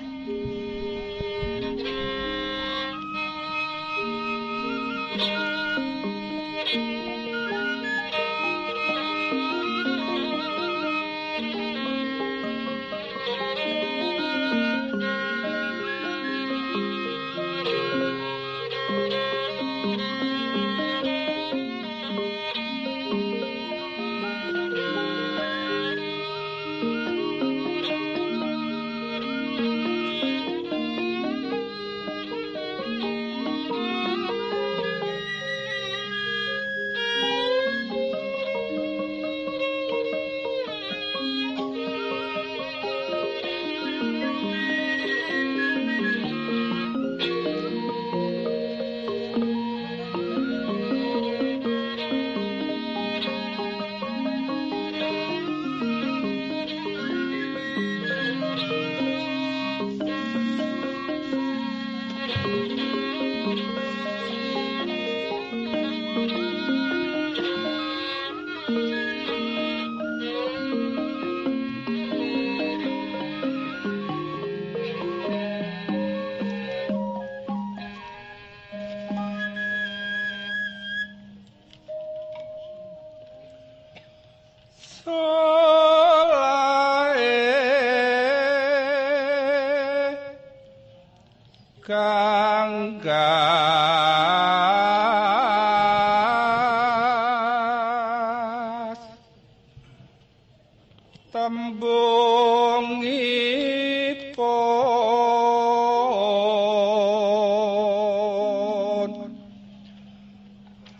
Yeah.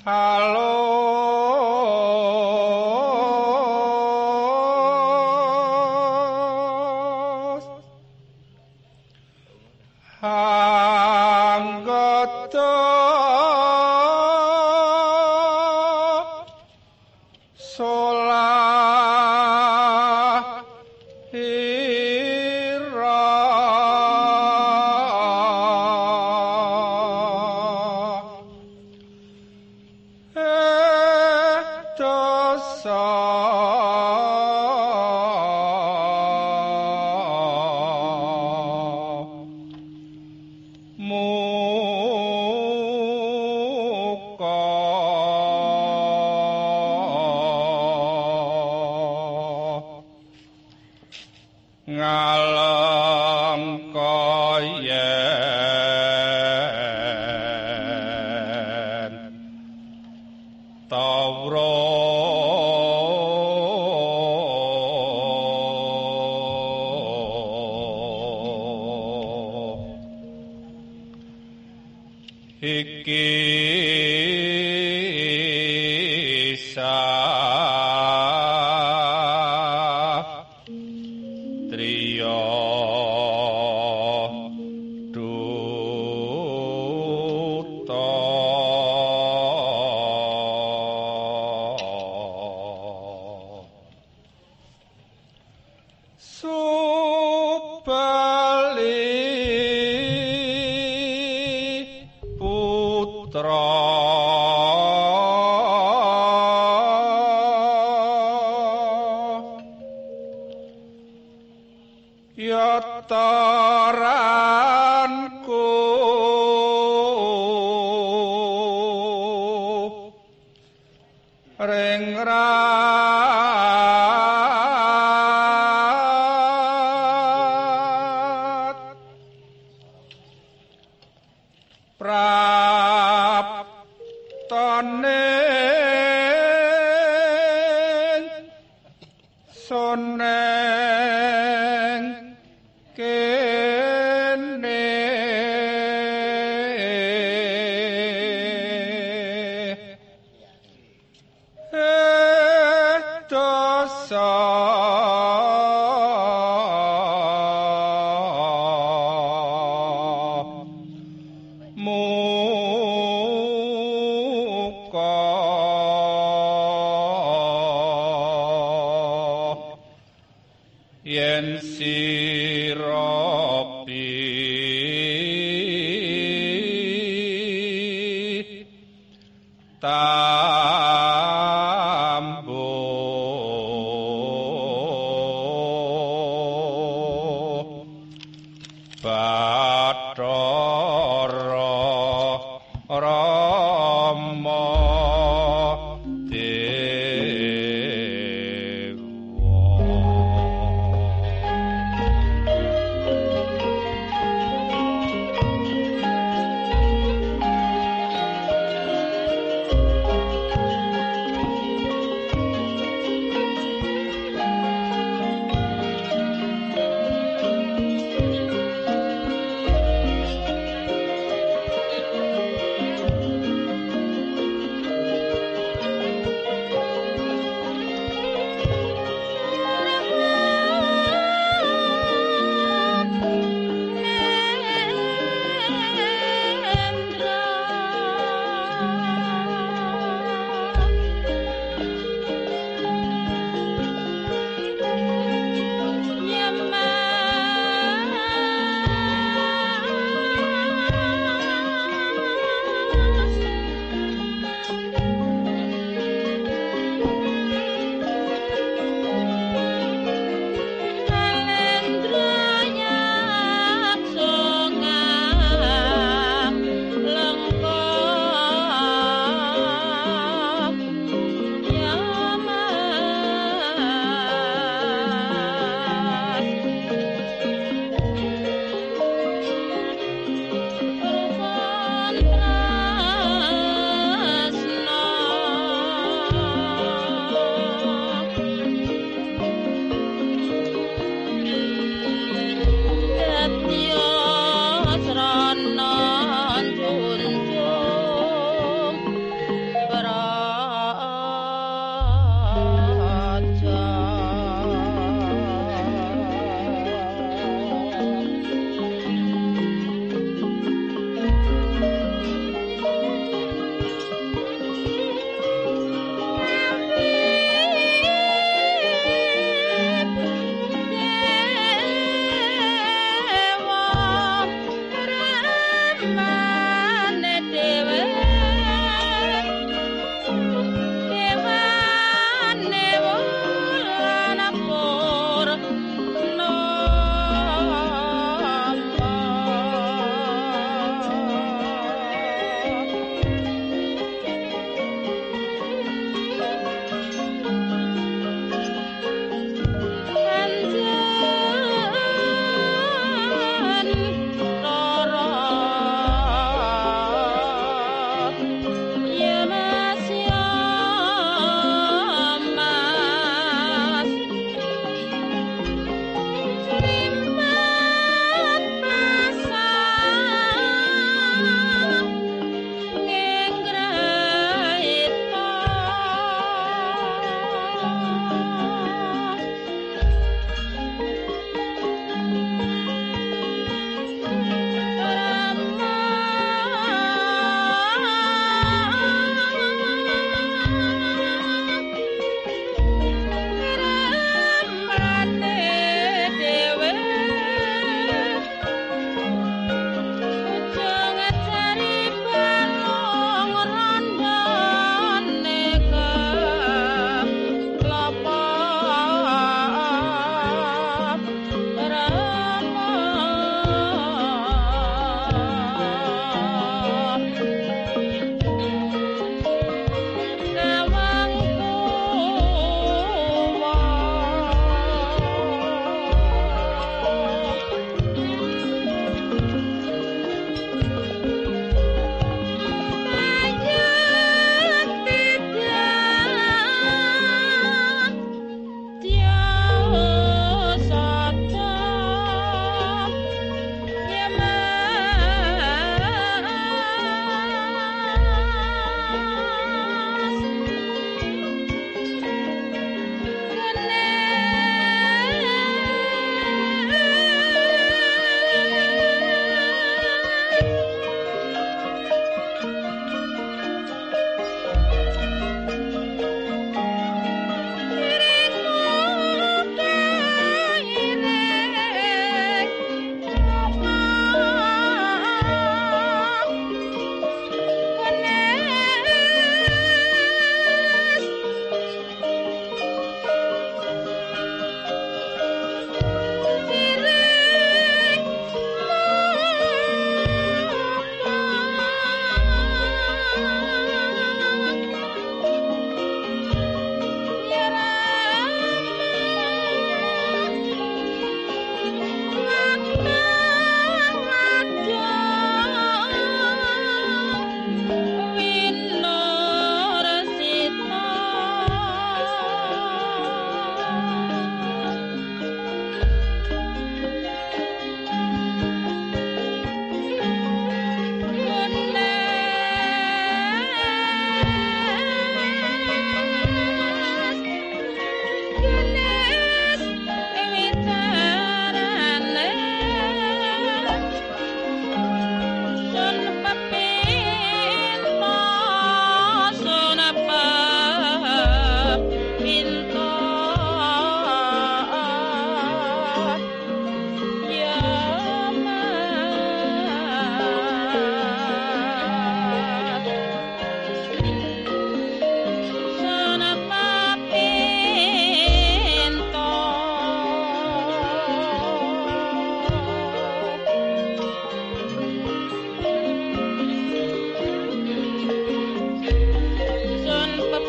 Hello. kotoranku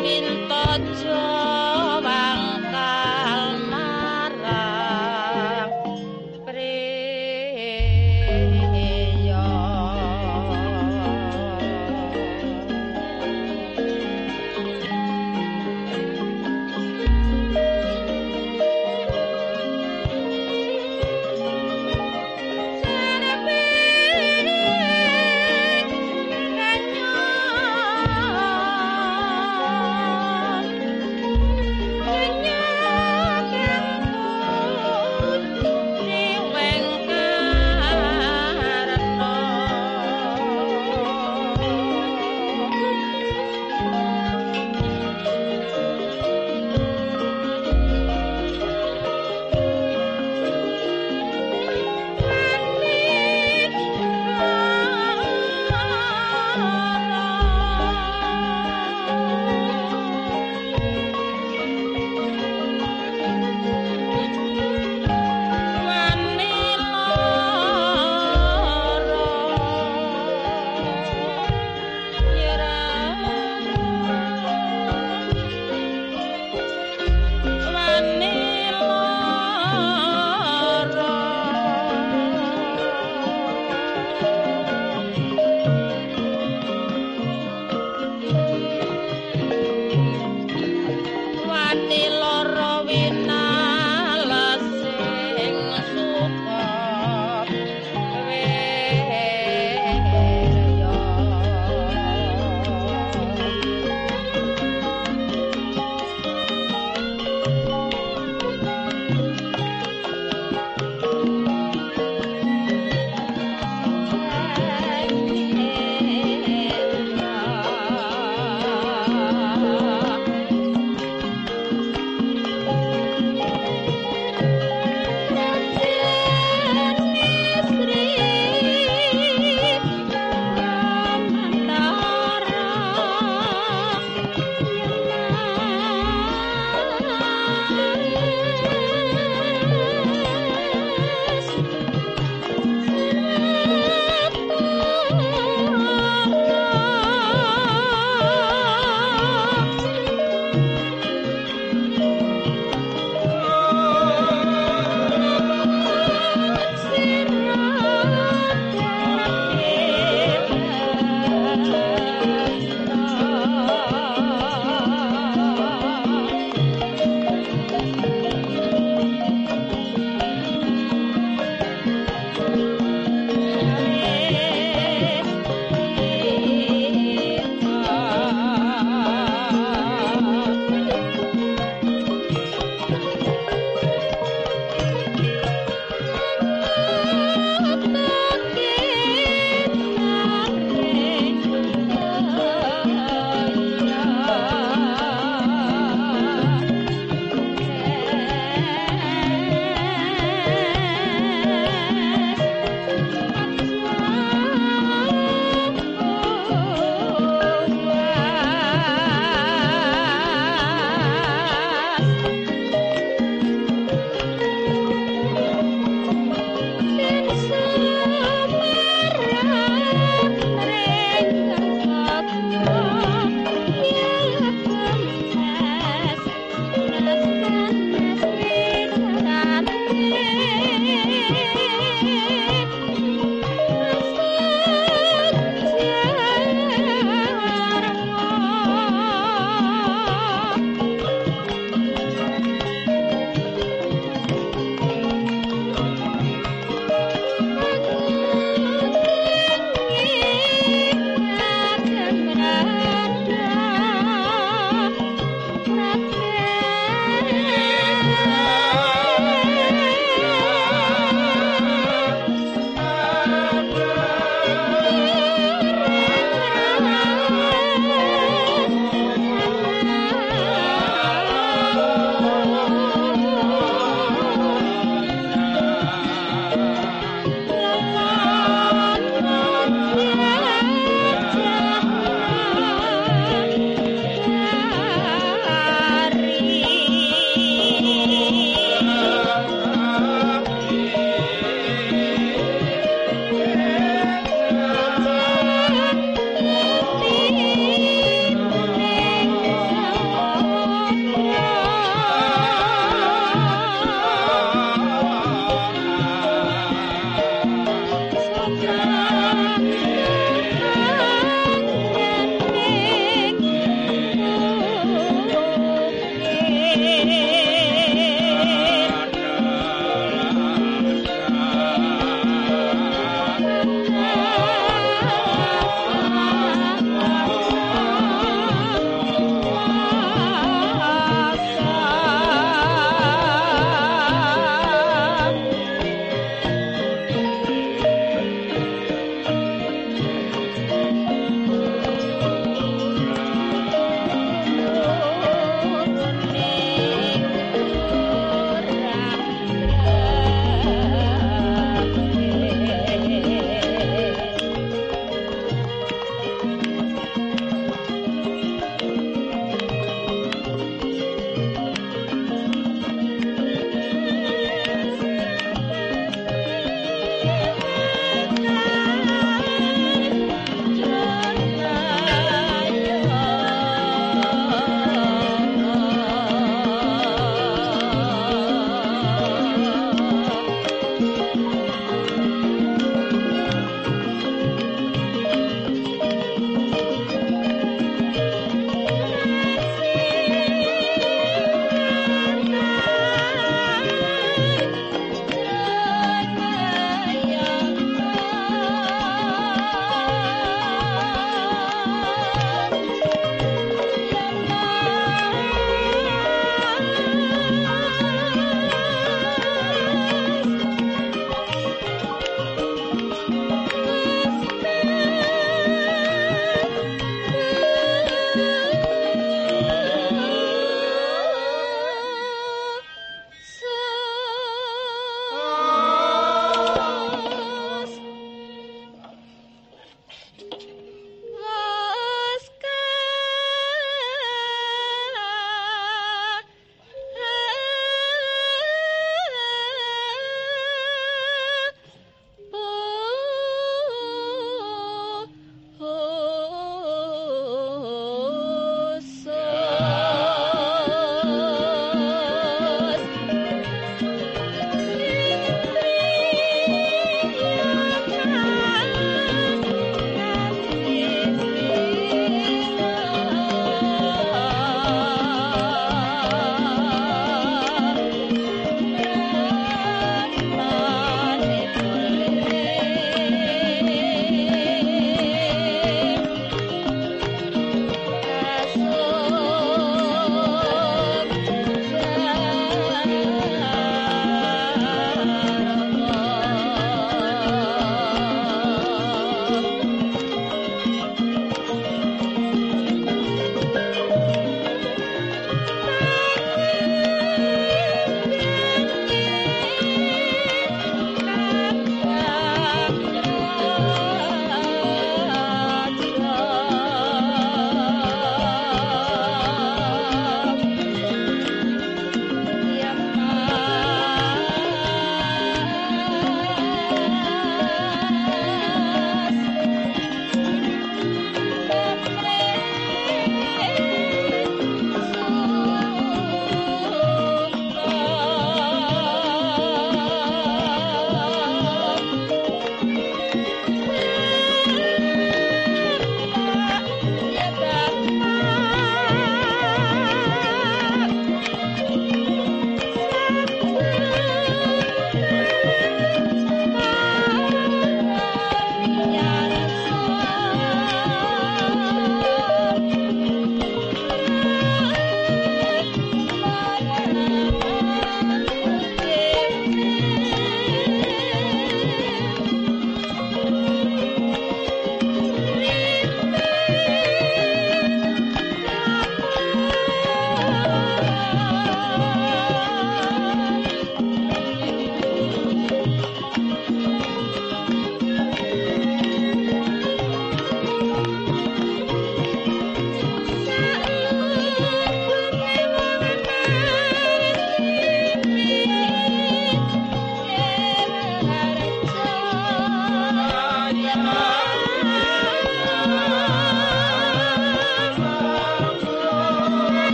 little